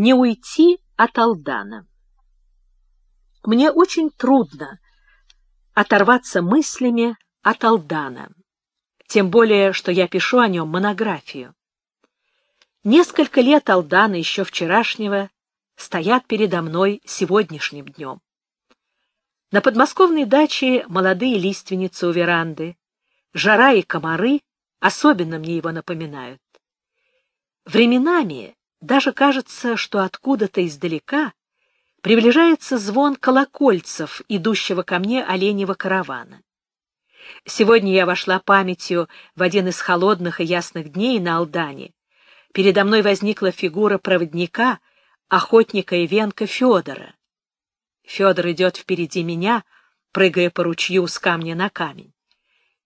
Не уйти от Алдана. Мне очень трудно оторваться мыслями от Алдана, тем более, что я пишу о нем монографию. Несколько лет Алдана еще вчерашнего стоят передо мной сегодняшним днем. На подмосковной даче молодые лиственницы у веранды, жара и комары особенно мне его напоминают. Временами даже кажется, что откуда-то издалека приближается звон колокольцев, идущего ко мне оленьего каравана. Сегодня я вошла памятью в один из холодных и ясных дней на Алдане. Передо мной возникла фигура проводника, охотника и венка Федора. Федор идет впереди меня, прыгая по ручью с камня на камень.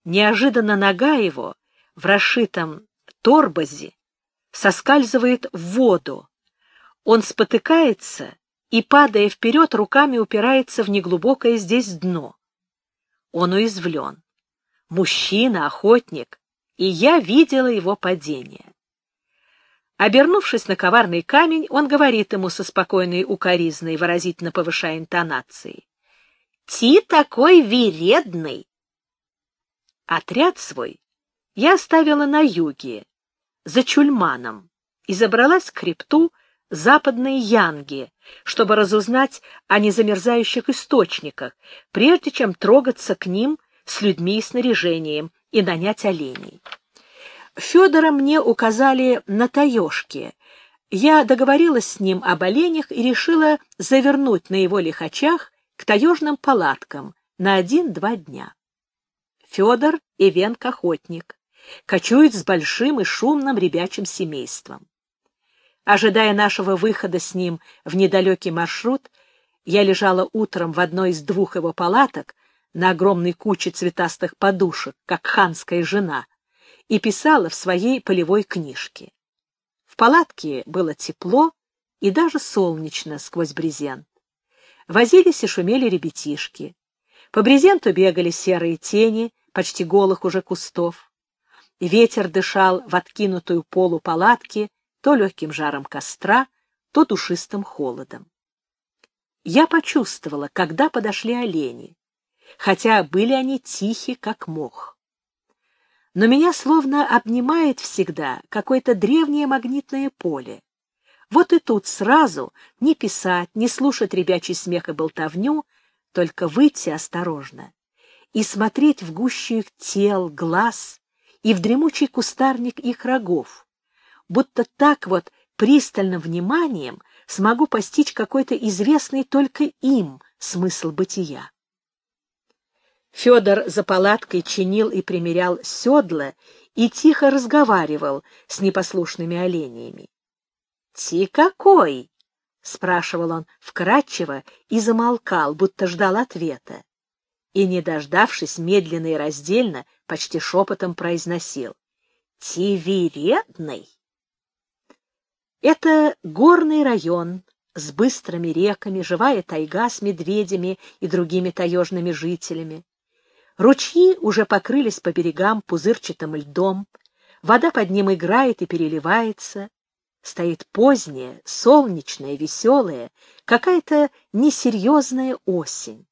Неожиданно нога его в расшитом торбозе соскальзывает в воду. Он спотыкается и, падая вперед, руками упирается в неглубокое здесь дно. Он уязвлен. Мужчина, охотник, и я видела его падение. Обернувшись на коварный камень, он говорит ему со спокойной укоризной, выразительно повышая интонации. «Ти такой вередный!» Отряд свой я оставила на юге, за Чульманом, и забралась к хребту западной Янги, чтобы разузнать о незамерзающих источниках, прежде чем трогаться к ним с людьми и снаряжением и нанять оленей. Федора мне указали на таежке. Я договорилась с ним об оленях и решила завернуть на его лихачах к таежным палаткам на один-два дня. Федор — ивенк-охотник кочует с большим и шумным ребячим семейством. Ожидая нашего выхода с ним в недалекий маршрут, я лежала утром в одной из двух его палаток на огромной куче цветастых подушек, как ханская жена, и писала в своей полевой книжке. В палатке было тепло и даже солнечно сквозь брезент. Возились и шумели ребятишки. По брезенту бегали серые тени почти голых уже кустов. Ветер дышал в откинутую полу палатки то легким жаром костра, то душистым холодом. Я почувствовала, когда подошли олени, хотя были они тихи, как мох. Но меня словно обнимает всегда какое-то древнее магнитное поле. Вот и тут сразу не писать, не слушать ребячий смех и болтовню, только выйти осторожно и смотреть в гущу их тел, глаз и в дремучий кустарник их рогов, будто так вот пристальным вниманием смогу постичь какой-то известный только им смысл бытия. Федор за палаткой чинил и примерял седла и тихо разговаривал с непослушными оленями. — Ти какой? — спрашивал он вкратчиво и замолкал, будто ждал ответа и, не дождавшись, медленно и раздельно, почти шепотом произносил «Тивередный». Это горный район с быстрыми реками, живая тайга с медведями и другими таежными жителями. Ручьи уже покрылись по берегам пузырчатым льдом, вода под ним играет и переливается. Стоит поздняя, солнечная, веселая, какая-то несерьезная осень.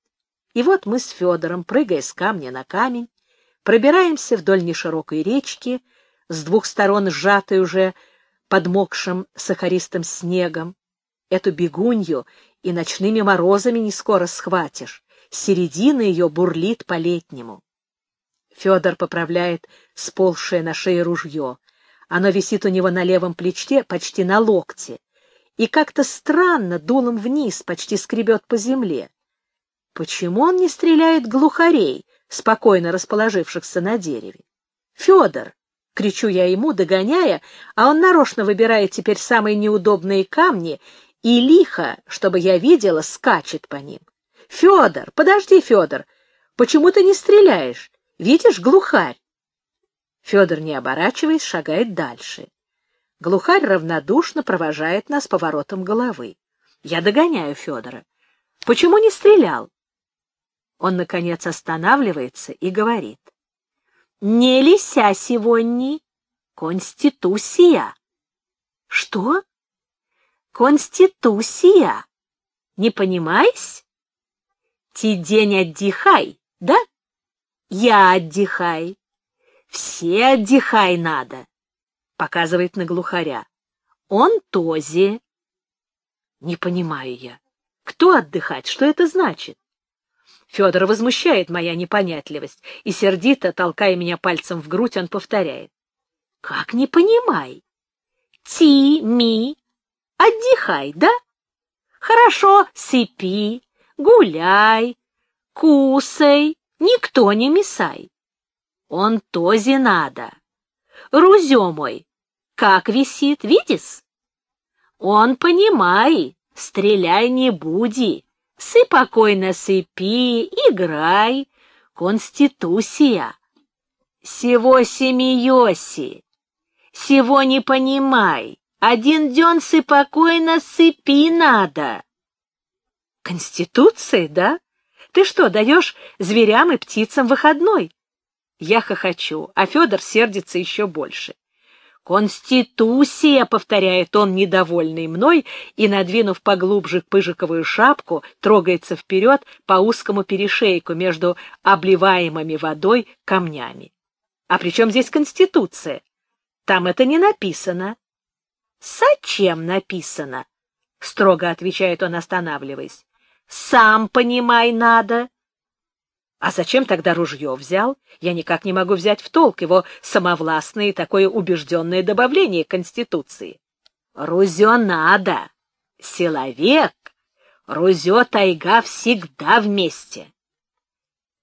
И вот мы с Федором, прыгая с камня на камень, пробираемся вдоль неширокой речки, с двух сторон сжатой уже подмокшим сахаристым снегом. Эту бегунью и ночными морозами не скоро схватишь, середина ее бурлит по-летнему. Федор поправляет сползшее на шее ружье. Оно висит у него на левом плече, почти на локте, и как-то странно дулом вниз почти скребет по земле. Почему он не стреляет глухарей, спокойно расположившихся на дереве? Федор, кричу я ему, догоняя, а он нарочно выбирает теперь самые неудобные камни и лихо, чтобы я видела, скачет по ним. Федор, подожди, Федор, почему ты не стреляешь? Видишь, глухарь. Федор, не оборачиваясь, шагает дальше. Глухарь равнодушно провожает нас поворотом головы. Я догоняю Федора. Почему не стрелял? Он, наконец, останавливается и говорит. «Не лися сегодня, конституция». «Что?» Конституция. Не понимаешь? Ти день отдыхай, да? Я отдыхай. Все отдыхай надо, показывает на глухаря. Он този. Не понимаю я. Кто отдыхать? Что это значит? Федор возмущает моя непонятливость, и сердито, толкая меня пальцем в грудь, он повторяет. — Как не понимай? Ти, ми, отдыхай, да? Хорошо, сыпи, гуляй, кусай, никто не мисай. Он този надо. Рузё мой, как висит, видишь? Он понимай, стреляй не буди. Спокойно сыпи, играй. Конституция. Сего семиоси. Сего не понимай. Один дён спокойно сыпи надо. Конституция, да? Ты что, даешь зверям и птицам выходной? Я хохочу, а Федор сердится еще больше. «Конституция!» — повторяет он, недовольный мной, и, надвинув поглубже пыжиковую шапку, трогается вперед по узкому перешейку между обливаемыми водой камнями. «А при чем здесь Конституция? Там это не написано». «Зачем написано?» — строго отвечает он, останавливаясь. «Сам понимай надо». А зачем тогда ружье взял? Я никак не могу взять в толк его самовластное такое убежденное добавление Конституции. Рузё надо. Силовек. Рузё тайга всегда вместе.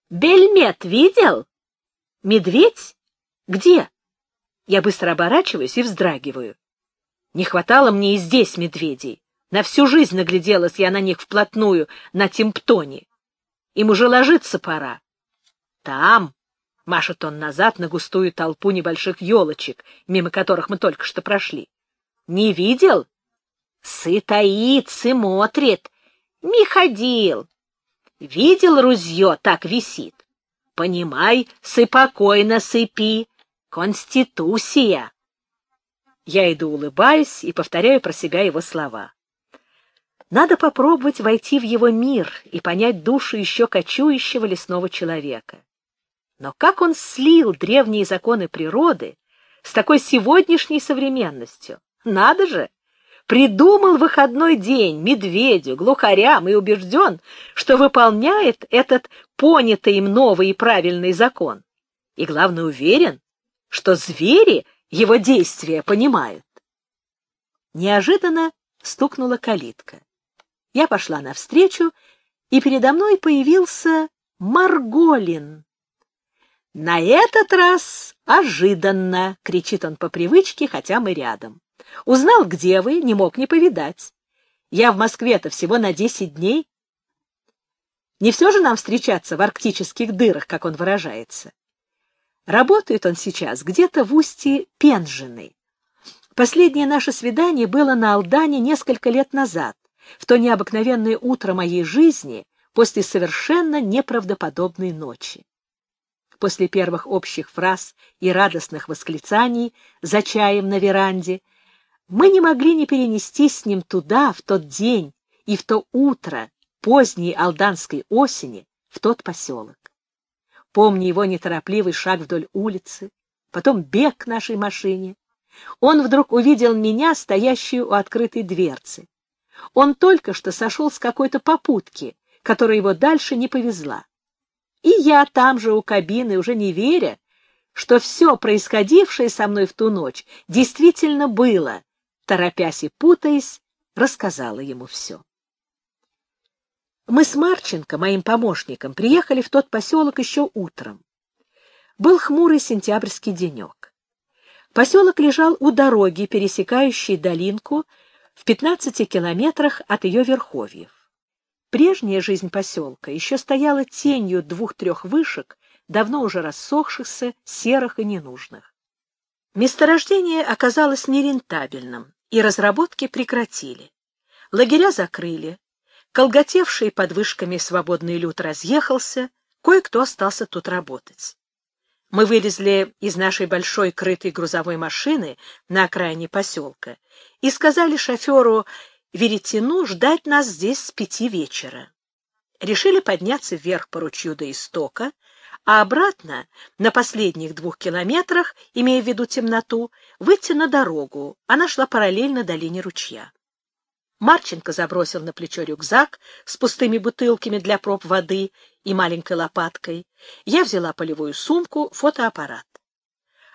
Бельмет видел? Медведь? Где? Я быстро оборачиваюсь и вздрагиваю. Не хватало мне и здесь медведей. На всю жизнь нагляделась я на них вплотную, на Тимптоне. Им уже ложиться пора. Там, — машет он назад на густую толпу небольших елочек, мимо которых мы только что прошли. Не видел? Сытоит, смотрит. Не ходил. Видел рузье, так висит. Понимай, спокойно сыпи. Конституция. Я иду улыбаюсь и повторяю про себя его слова. Надо попробовать войти в его мир и понять душу еще кочующего лесного человека. Но как он слил древние законы природы с такой сегодняшней современностью? Надо же! Придумал выходной день медведю, глухарям и убежден, что выполняет этот понятый им новый и правильный закон. И, главное, уверен, что звери его действия понимают. Неожиданно стукнула калитка. Я пошла навстречу, и передо мной появился Марголин. «На этот раз ожиданно!» — кричит он по привычке, хотя мы рядом. «Узнал, где вы, не мог не повидать. Я в Москве-то всего на десять дней. Не все же нам встречаться в арктических дырах, как он выражается. Работает он сейчас где-то в устье Пенжины. Последнее наше свидание было на Алдане несколько лет назад в то необыкновенное утро моей жизни после совершенно неправдоподобной ночи. После первых общих фраз и радостных восклицаний за чаем на веранде мы не могли не перенестись с ним туда, в тот день и в то утро поздней алданской осени, в тот поселок. Помню его неторопливый шаг вдоль улицы, потом бег к нашей машине. Он вдруг увидел меня, стоящую у открытой дверцы. Он только что сошел с какой-то попутки, которая его дальше не повезла. И я там же у кабины, уже не веря, что все происходившее со мной в ту ночь действительно было, торопясь и путаясь, рассказала ему все. Мы с Марченко, моим помощником, приехали в тот поселок еще утром. Был хмурый сентябрьский денек. Поселок лежал у дороги, пересекающей долинку в 15 километрах от ее верховьев. Прежняя жизнь поселка еще стояла тенью двух-трех вышек, давно уже рассохшихся, серых и ненужных. Месторождение оказалось нерентабельным, и разработки прекратили. Лагеря закрыли, колготевший под вышками свободный люд разъехался, кое-кто остался тут работать. Мы вылезли из нашей большой крытой грузовой машины на окраине поселка и сказали шоферу Веретено ждать нас здесь с пяти вечера. Решили подняться вверх по ручью до истока, а обратно, на последних двух километрах, имея в виду темноту, выйти на дорогу. Она шла параллельно долине ручья. Марченко забросил на плечо рюкзак с пустыми бутылками для проб воды и маленькой лопаткой. Я взяла полевую сумку, фотоаппарат.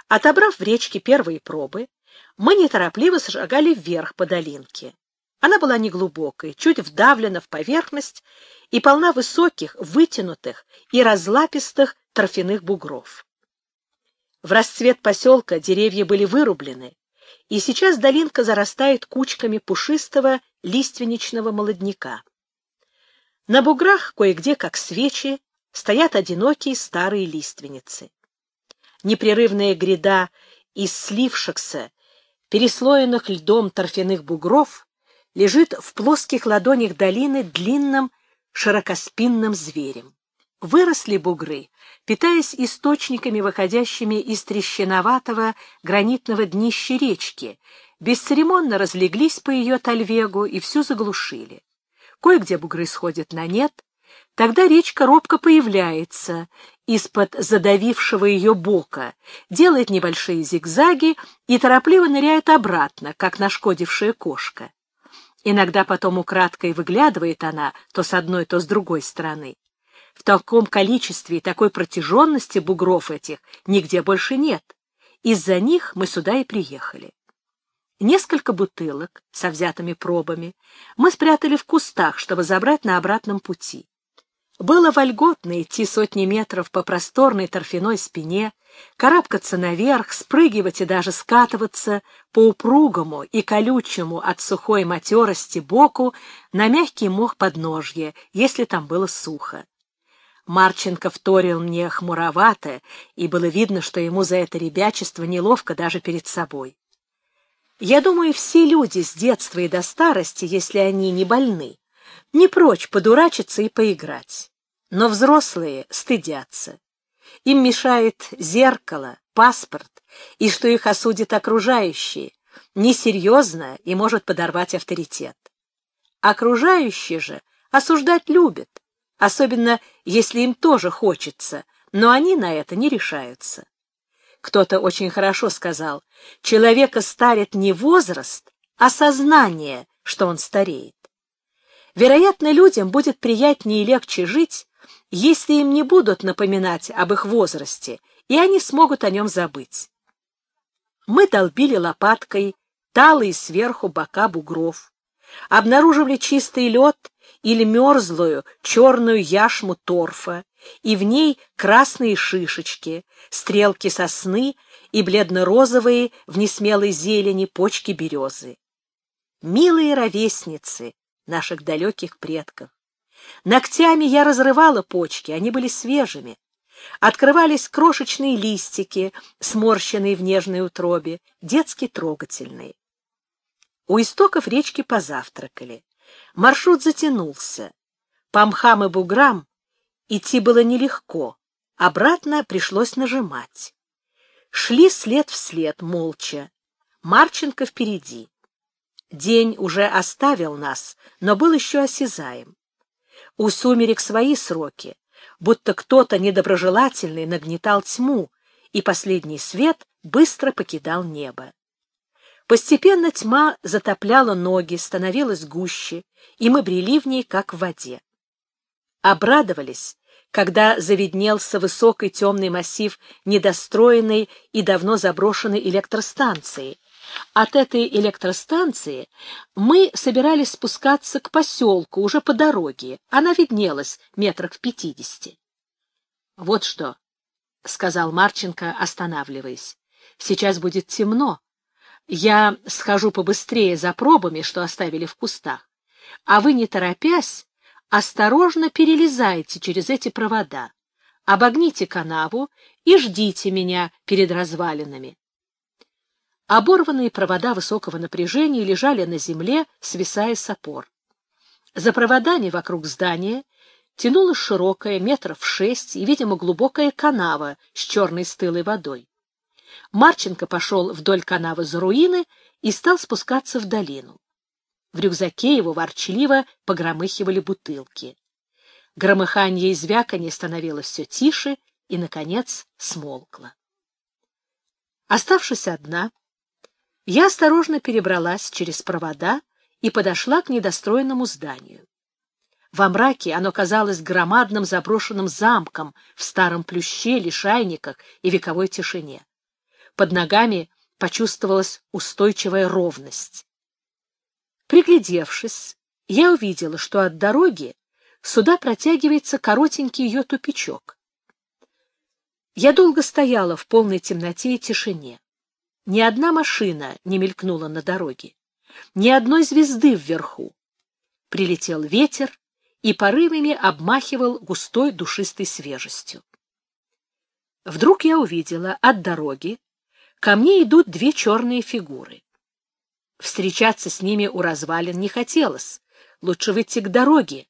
Отобрав в речке первые пробы, мы неторопливо зашагали вверх по долинке. Она была неглубокой, чуть вдавлена в поверхность и полна высоких, вытянутых и разлапистых торфяных бугров. В расцвет поселка деревья были вырублены, и сейчас долинка зарастает кучками пушистого лиственничного молодняка. На буграх кое-где, как свечи, стоят одинокие старые лиственницы. Непрерывная гряда из слившихся, переслоенных льдом торфяных бугров лежит в плоских ладонях долины длинным широкоспинным зверем. Выросли бугры, питаясь источниками, выходящими из трещиноватого гранитного днища речки, бесцеремонно разлеглись по ее тальвегу и всю заглушили. Кое-где бугры сходят на нет, тогда речка робко появляется из-под задавившего ее бока, делает небольшие зигзаги и торопливо ныряет обратно, как нашкодившая кошка. Иногда потом украдкой выглядывает она то с одной, то с другой стороны. В таком количестве и такой протяженности бугров этих нигде больше нет. Из-за них мы сюда и приехали. Несколько бутылок со взятыми пробами мы спрятали в кустах, чтобы забрать на обратном пути. Было вольготно идти сотни метров по просторной торфяной спине, карабкаться наверх, спрыгивать и даже скатываться по упругому и колючему от сухой матерости боку на мягкий мох подножья, если там было сухо. Марченко вторил мне хмуровато, и было видно, что ему за это ребячество неловко даже перед собой. Я думаю, все люди с детства и до старости, если они не больны, не прочь подурачиться и поиграть. Но взрослые стыдятся. Им мешает зеркало, паспорт, и что их осудят окружающие, несерьезно и может подорвать авторитет. Окружающие же осуждать любят, особенно если им тоже хочется, но они на это не решаются. Кто-то очень хорошо сказал, человека старит не возраст, а сознание, что он стареет. Вероятно, людям будет приятнее и легче жить, если им не будут напоминать об их возрасте, и они смогут о нем забыть. Мы долбили лопаткой талые сверху бока бугров, обнаруживали чистый лед или мерзлую черную яшму торфа, и в ней красные шишечки, стрелки сосны и бледно-розовые в несмелой зелени почки березы. Милые ровесницы наших далеких предков. Ногтями я разрывала почки, они были свежими. Открывались крошечные листики, сморщенные в нежной утробе, детски трогательные. У истоков речки позавтракали. Маршрут затянулся. По мхам и буграм идти было нелегко, обратно пришлось нажимать. Шли след в след, молча. Марченко впереди. День уже оставил нас, но был еще осязаем. У сумерек свои сроки, будто кто-то недоброжелательный нагнетал тьму, и последний свет быстро покидал небо. Постепенно тьма затопляла ноги, становилась гуще, и мы брели в ней, как в воде. Обрадовались, когда заведнелся высокий темный массив недостроенной и давно заброшенной электростанции. От этой электростанции мы собирались спускаться к поселку уже по дороге. Она виднелась метрах в пятидесяти. — Вот что, — сказал Марченко, останавливаясь, — сейчас будет темно. Я схожу побыстрее за пробами, что оставили в кустах, а вы, не торопясь, осторожно перелезайте через эти провода, обогните канаву и ждите меня перед развалинами. Оборванные провода высокого напряжения лежали на земле, свисая с опор. За проводами вокруг здания тянулась широкая, метров шесть и, видимо, глубокая канава с черной стылой водой. Марченко пошел вдоль канавы за руины и стал спускаться в долину. В рюкзаке его ворчливо погромыхивали бутылки. Громыхание и звяканье становилось все тише и, наконец, смолкло. Оставшись одна, я осторожно перебралась через провода и подошла к недостроенному зданию. Во мраке оно казалось громадным заброшенным замком в старом плюще, лишайниках и вековой тишине. Под ногами почувствовалась устойчивая ровность. Приглядевшись, я увидела, что от дороги сюда протягивается коротенький ее тупичок. Я долго стояла в полной темноте и тишине. Ни одна машина не мелькнула на дороге, ни одной звезды вверху. Прилетел ветер и порывами обмахивал густой душистой свежестью. Вдруг я увидела от дороги, ко мне идут две черные фигуры. Встречаться с ними у развалин не хотелось, лучше выйти к дороге.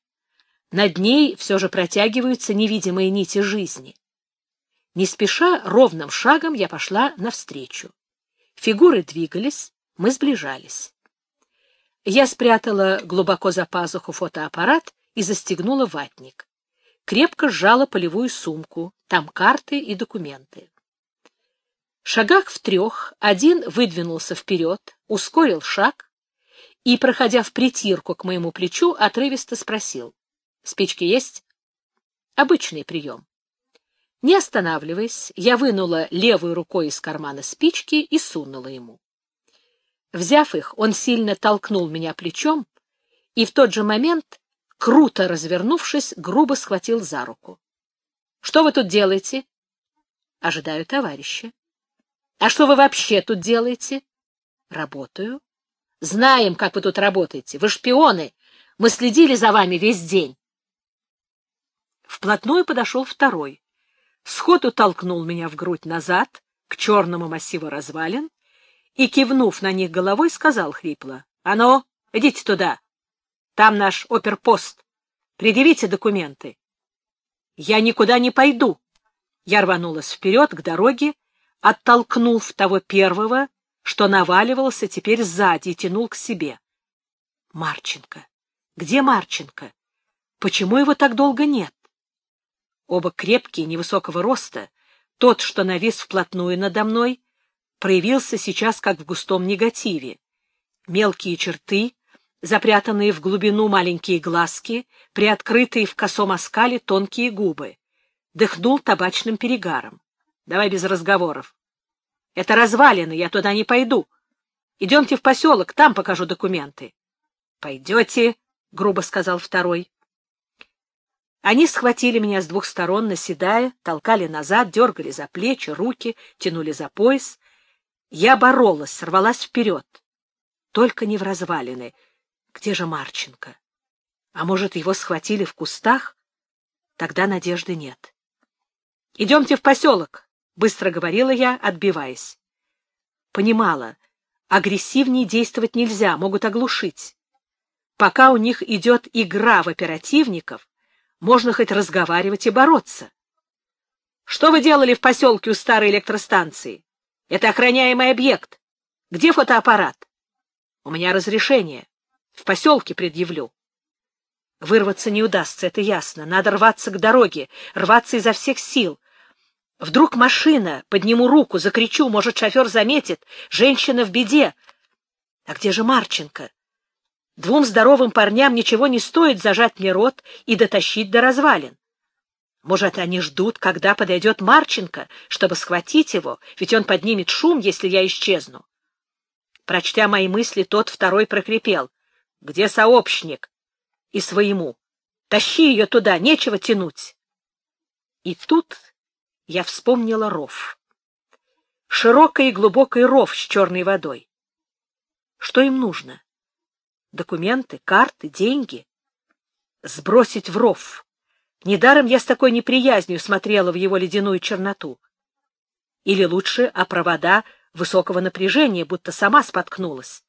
Над ней все же протягиваются невидимые нити жизни. Не спеша, ровным шагом я пошла навстречу. Фигуры двигались, мы сближались. Я спрятала глубоко за пазуху фотоаппарат и застегнула ватник. Крепко сжала полевую сумку, там карты и документы. Шагах в трех один выдвинулся вперед, ускорил шаг и, проходя в притирку к моему плечу, отрывисто спросил. — Спички есть? — Обычный прием. Не останавливаясь, я вынула левой рукой из кармана спички и сунула ему. Взяв их, он сильно толкнул меня плечом и в тот же момент круто развернувшись, грубо схватил за руку. — Что вы тут делаете? — Ожидаю товарища. — А что вы вообще тут делаете? — Работаю. — Знаем, как вы тут работаете. Вы шпионы. Мы следили за вами весь день. Вплотную подошел второй. Сходу толкнул меня в грудь назад, к черному массиву развалин, и, кивнув на них головой, сказал хрипло. — А ну, идите туда. Там наш оперпост. Предъявите документы. Я никуда не пойду. Я рванулась вперед к дороге, оттолкнув того первого, что наваливался теперь сзади и тянул к себе. Марченко. Где Марченко? Почему его так долго нет? Оба крепкие, невысокого роста. Тот, что навис вплотную надо мной, проявился сейчас как в густом негативе. Мелкие черты, запрятанные в глубину маленькие глазки, приоткрытые в косом оскале тонкие губы. Дыхнул табачным перегаром. — Давай без разговоров. — Это развалины, я туда не пойду. Идемте в поселок, там покажу документы. — Пойдете, — грубо сказал второй. Они схватили меня с двух сторон, наседая, толкали назад, дергали за плечи, руки, тянули за пояс. Я боролась, сорвалась вперед. Только не в развалины — где же Марченко? А может, его схватили в кустах? Тогда надежды нет. — Идемте в поселок, — быстро говорила я, отбиваясь. Понимала, агрессивнее действовать нельзя, могут оглушить. Пока у них идет игра в оперативников, можно хоть разговаривать и бороться. — Что вы делали в поселке у старой электростанции? Это охраняемый объект. Где фотоаппарат? — У меня разрешение. В поселке предъявлю. Вырваться не удастся, это ясно. Надо рваться к дороге, рваться изо всех сил. Вдруг машина, подниму руку, закричу, может, шофер заметит. Женщина в беде. А где же Марченко? Двум здоровым парням ничего не стоит зажать мне рот и дотащить до развалин. Может, они ждут, когда подойдет Марченко, чтобы схватить его, ведь он поднимет шум, если я исчезну. Прочтя мои мысли, тот второй прокрепел — где сообщник? И своему. Тащи ее туда, нечего тянуть. И тут я вспомнила ров. Широкий и глубокий ров с черной водой. Что им нужно? Документы, карты, деньги? Сбросить в ров. Недаром я с такой неприязнью смотрела в его ледяную черноту. Или лучше о провода высокого напряжения, будто сама споткнулась.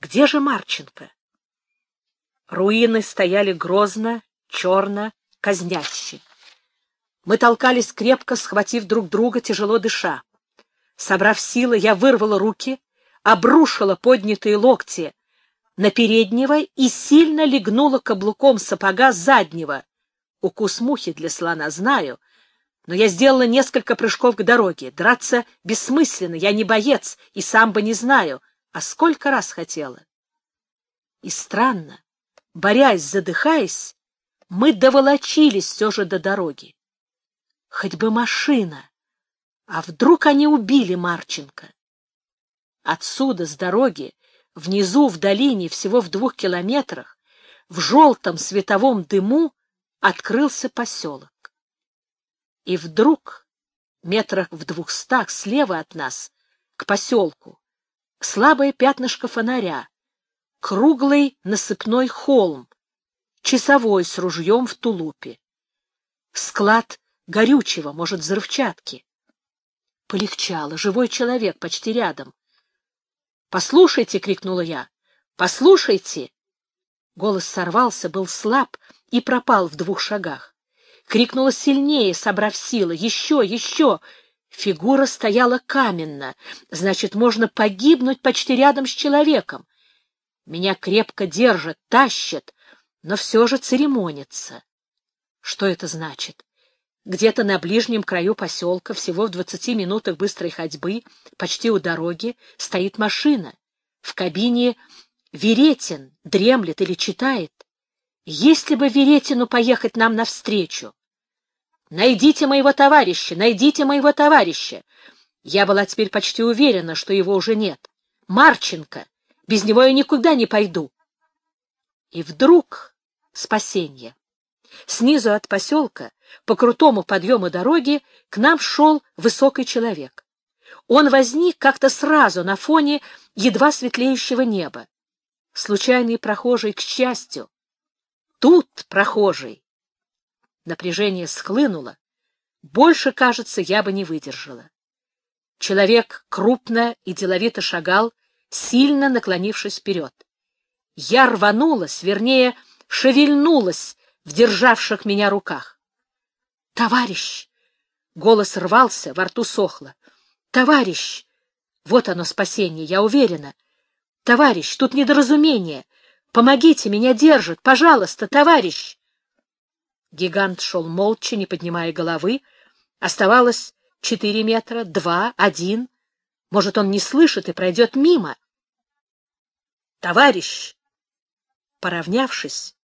Где же Марченко? Руины стояли грозно, черно, казняще. Мы толкались крепко, схватив друг друга, тяжело дыша. Собрав силы, я вырвала руки, обрушила поднятые локти на переднего и сильно легнула каблуком сапога заднего. Укус мухи для слона знаю, но я сделала несколько прыжков к дороге. Драться бессмысленно, я не боец и сам бы не знаю, а сколько раз хотела. И странно, борясь, задыхаясь, мы доволочились все же до дороги. Хоть бы машина, а вдруг они убили Марченко? Отсюда, с дороги, внизу, в долине, всего в двух километрах, в желтом световом дыму открылся поселок. И вдруг, метрах в двухстах слева от нас, к поселку, слабое пятнышко фонаря, круглый насыпной холм, часовой с ружьем в тулупе. Склад горючего, может, взрывчатки. Полегчало, живой человек почти рядом. «Послушайте!» — крикнула я. «Послушайте!» Голос сорвался, был слаб и пропал в двух шагах. Крикнула сильнее, собрав силы. «Еще! Еще!» Фигура стояла каменно. Значит, можно погибнуть почти рядом с человеком. Меня крепко держат, тащат, но все же церемонятся. Что это значит? Где-то на ближнем краю поселка, всего в двадцати минутах быстрой ходьбы, почти у дороги, стоит машина. В кабине Веретин дремлет или читает. Если бы Веретину поехать нам навстречу. Найдите моего товарища, найдите моего товарища. Я была теперь почти уверена, что его уже нет. Марченко. Без него я никуда не пойду. И вдруг спасение. Снизу от поселка, по крутому подъему дороги, к нам шел высокий человек. Он возник как-то сразу на фоне едва светлеющего неба. Случайный прохожий, к счастью. Тут прохожий. Напряжение схлынуло. Больше, кажется, я бы не выдержала. Человек крупно и деловито шагал, сильно наклонившись вперед. Я рванулась, вернее, шевельнулась в державших меня руках. «Товарищ!» Голос рвался, во рту сохло. «Товарищ!» Вот оно спасение, я уверена. «Товарищ, тут недоразумение! Помогите, меня держат! Пожалуйста, товарищ!» Гигант шел молча, не поднимая головы. Оставалось четыре метра, два, один. Может, он не слышит и пройдет мимо. «Товарищ!» Поравнявшись,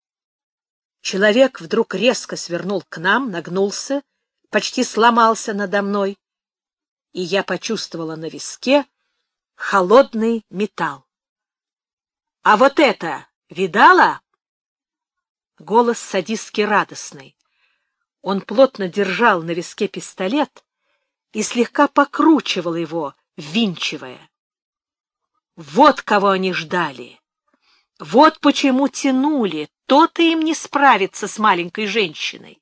Человек вдруг резко свернул к нам, нагнулся, почти сломался надо мной, и я почувствовала на виске холодный металл. — А вот это видала? Голос садистски радостный. Он плотно держал на виске пистолет и слегка покручивал его, ввинчивая. Вот кого они ждали. Вот почему тянули, то-то им не справиться с маленькой женщиной.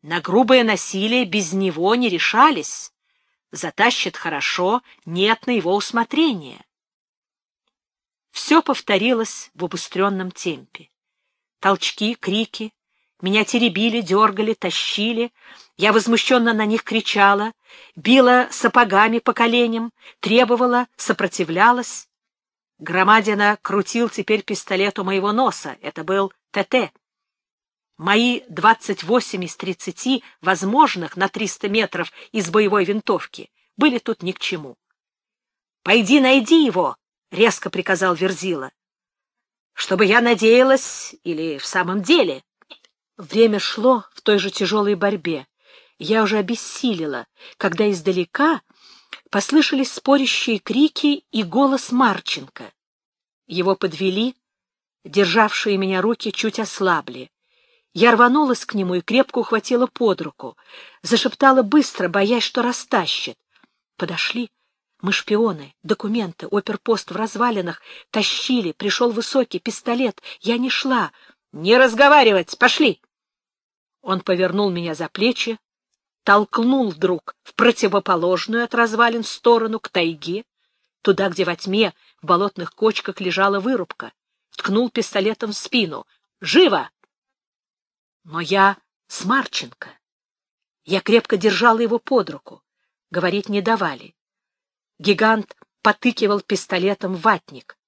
На грубое насилие без него не решались. Затащит хорошо, нет на его усмотрение. Все повторилось в убыстренном темпе. Толчки, крики. Меня теребили, дергали, тащили. Я возмущенно на них кричала, била сапогами по коленям, требовала, сопротивлялась. Громадина крутил теперь пистолет у моего носа. Это был ТТ. Мои 28 из 30 возможных на 300 метров из боевой винтовки были тут ни к чему. — Пойди найди его, — резко приказал Верзила. — Чтобы я надеялась, или в самом деле. Время шло в той же тяжелой борьбе. Я уже обессилила, когда издалека послышались спорящие крики и голос Марченко. Его подвели, державшие меня руки чуть ослабли. Я рванулась к нему и крепко ухватила под руку, зашептала быстро, боясь, что растащит. Подошли. Мы шпионы, документы, оперпост в развалинах, тащили, пришел высокий пистолет. Я не шла. Не разговаривать, пошли! Он повернул меня за плечи, толкнул вдруг в противоположную от развалин сторону, к тайге, туда, где во тьме в болотных кочках лежала вырубка, ткнул пистолетом в спину. «Живо!» Но я с Марченко. Я крепко держала его под руку. Говорить не давали. Гигант потыкивал пистолетом ватник.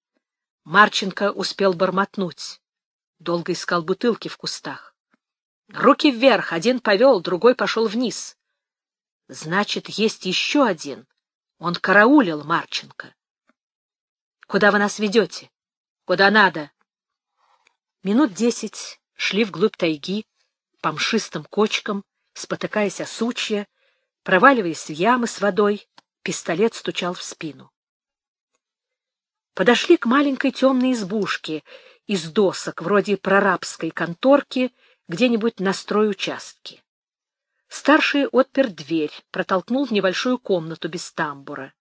Марченко успел бормотнуть. Долго искал бутылки в кустах. Руки вверх, один повел, другой пошел вниз. Значит, есть еще один. Он караулил Марченко. Куда вы нас ведете? Куда надо? Минут десять шли вглубь тайги, по мшистым кочкам, спотыкаясь о сучья, проваливаясь в ямы с водой, пистолет стучал в спину. Подошли к маленькой темной избушке из досок, вроде прорабской конторки, где-нибудь на стройучастке. Старший отпер дверь, протолкнул в небольшую комнату без тамбура.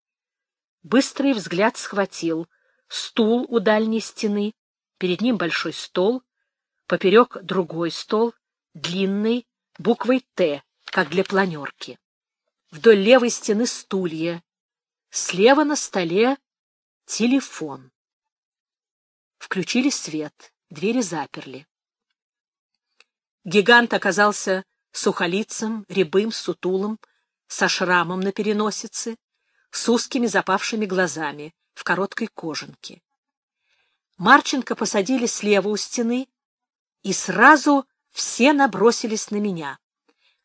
Быстрый взгляд схватил стул у дальней стены, перед ним большой стол, поперек другой стол, длинный, буквой «Т», как для планерки. Вдоль левой стены стулья, слева на столе телефон. Включили свет, двери заперли. Гигант оказался сухолицым, рябым, сутулым, со шрамом на переносице, с узкими запавшими глазами, в короткой кожанке. Марченко посадили слева у стены, и сразу все набросились на меня.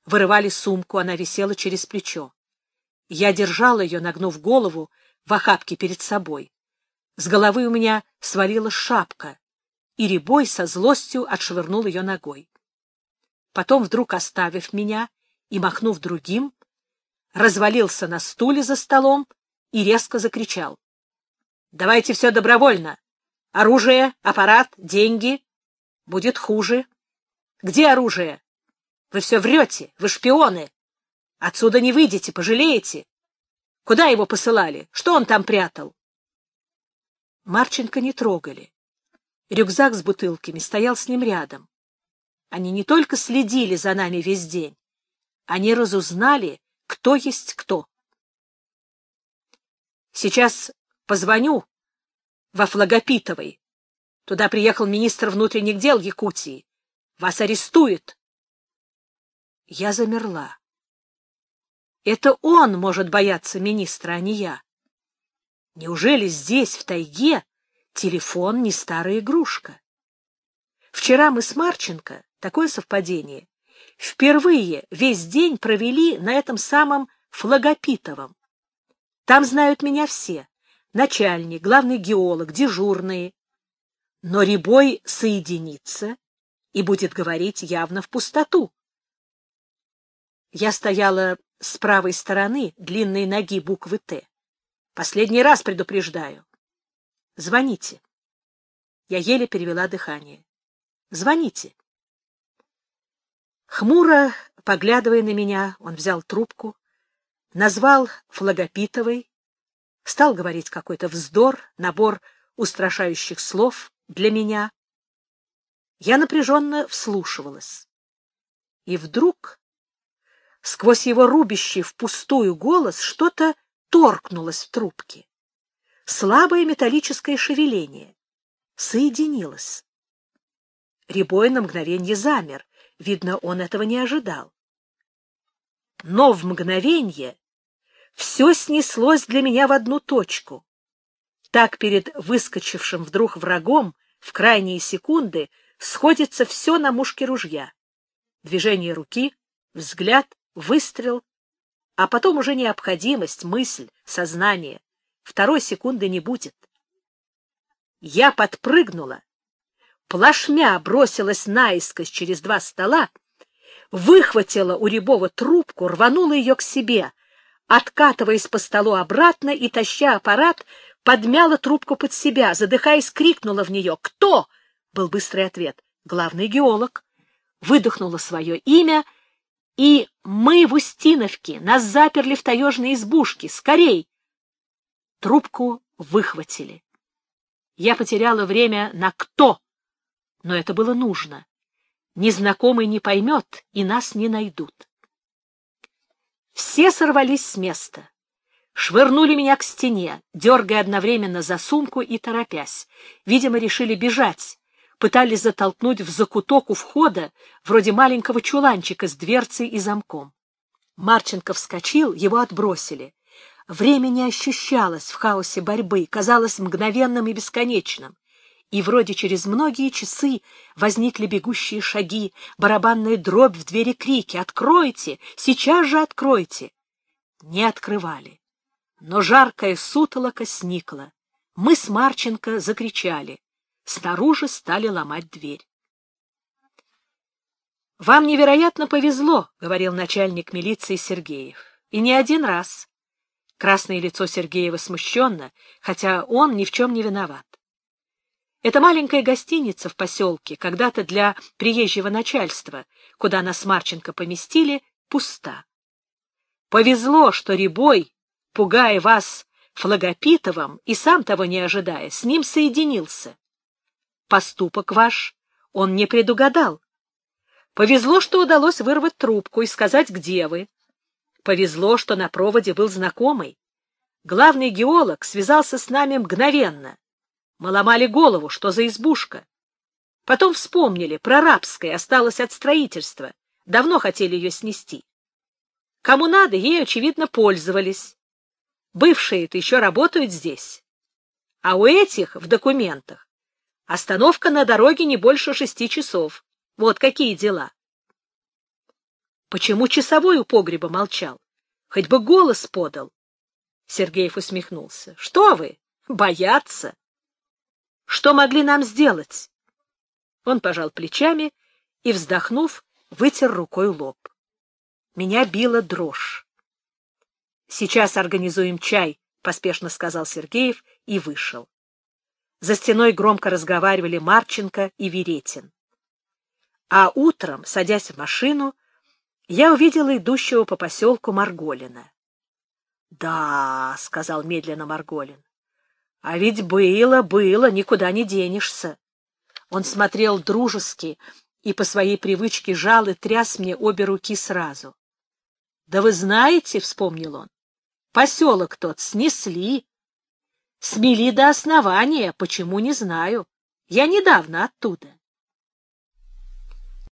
Вырывали сумку, она висела через плечо. Я держала ее, нагнув голову в охапке перед собой. С головы у меня свалилась шапка, и Рябой со злостью отшвырнул ее ногой. Потом, вдруг оставив меня и махнув другим, развалился на стуле за столом и резко закричал. — Давайте все добровольно. Оружие, аппарат, деньги. Будет хуже. Где оружие? Вы все врете, вы шпионы. Отсюда не выйдете, пожалеете. Куда его посылали? Что он там прятал? Марченко не трогали. Рюкзак с бутылками стоял с ним рядом. Они не только следили за нами весь день, они разузнали, кто есть кто. Сейчас позвоню во Флагопитовой. Туда приехал министр внутренних дел Якутии. Вас арестуют. Я замерла. Это он может бояться министра, а не я. Неужели здесь, в тайге, телефон не старая игрушка? Вчера мы с Марченко Такое совпадение. Впервые весь день провели на этом самом Флагопитовом. Там знают меня все. Начальник, главный геолог, дежурные. Но Рябой соединится и будет говорить явно в пустоту. Я стояла с правой стороны длинной ноги буквы «Т». Последний раз предупреждаю. Звоните. Я еле перевела дыхание. Звоните. Хмуро, поглядывая на меня, он взял трубку, назвал Флагопитовой, стал говорить какой-то вздор, набор устрашающих слов для меня. Я напряженно вслушивалась. И вдруг, сквозь его рубящий впустую голос, что-то торкнулось в трубке. Слабое металлическое шевеление. Соединилось. Рябой на мгновенье замер — Видно, он этого не ожидал. Но в мгновение все снеслось для меня в одну точку. Так перед выскочившим вдруг врагом в крайние секунды сходится все на мушке ружья. Движение руки, взгляд, выстрел, а потом уже необходимость, мысль, сознание. Второй секунды не будет. Я подпрыгнула плашмя бросилась наискось через два стола, выхватила у Рябова трубку, рванула ее к себе, откатываясь по столу обратно и, таща аппарат, подмяла трубку под себя, задыхаясь, крикнула в нее «Кто?». Был быстрый ответ «Главный геолог». Выдохнула свое имя, и мы в Устиновке, нас заперли в таежной избушке. Скорей! Трубку выхватили. Я потеряла время на «кто», но это было нужно. Незнакомый не поймет, и нас не найдут. Все сорвались с места. Швырнули меня к стене, дергая одновременно за сумку и торопясь. Видимо, решили бежать. Пытались затолкнуть в закуток у входа, вроде маленького чуланчика с дверцей и замком. Марченко вскочил, его отбросили. Время не ощущалось в хаосе борьбы, казалось мгновенным и бесконечным. И вроде через многие часы возникли бегущие шаги, барабанная дробь в двери крики «Откройте! Сейчас же откройте!» Не открывали. Но жаркая сутолока сникла. Мы с Марченко закричали. Снаружи стали ломать дверь. «Вам невероятно повезло», — говорил начальник милиции Сергеев. «И не один раз». Красное лицо Сергеева смущенно, хотя он ни в чем не виноват. Эта маленькая гостиница в поселке, когда-то для приезжего начальства, куда нас Марченко поместили, пуста. Повезло, что Рябой, пугая вас Флагопитовым и сам того не ожидая, с ним соединился. Поступок ваш он не предугадал. Повезло, что удалось вырвать трубку и сказать, где вы. Повезло, что на проводе был знакомый. Главный геолог связался с нами мгновенно. Мы ломали голову, что за избушка. Потом вспомнили, прорабская осталась от строительства. Давно хотели ее снести. Кому надо, ей, очевидно, пользовались. Бывшие-то еще работают здесь. А у этих в документах остановка на дороге не больше шести часов. Вот какие дела. Почему часовой у погреба молчал? Хоть бы голос подал. Сергеев усмехнулся. Что вы? Бояться? Что могли нам сделать? Он пожал плечами и, вздохнув, вытер рукой лоб. Меня била дрожь. Сейчас организуем чай, поспешно сказал Сергеев и вышел. За стеной громко разговаривали Марченко и Веретин. А утром, садясь в машину, я увидела идущего по поселку Марголина. — Да, — сказал медленно Марголин, а ведь было, было, никуда не денешься. Он смотрел дружески и по своей привычке жал и тряс мне обе руки сразу. — Да вы знаете, — вспомнил он, — поселок тот снесли. Смели до основания, почему, не знаю. Я недавно оттуда.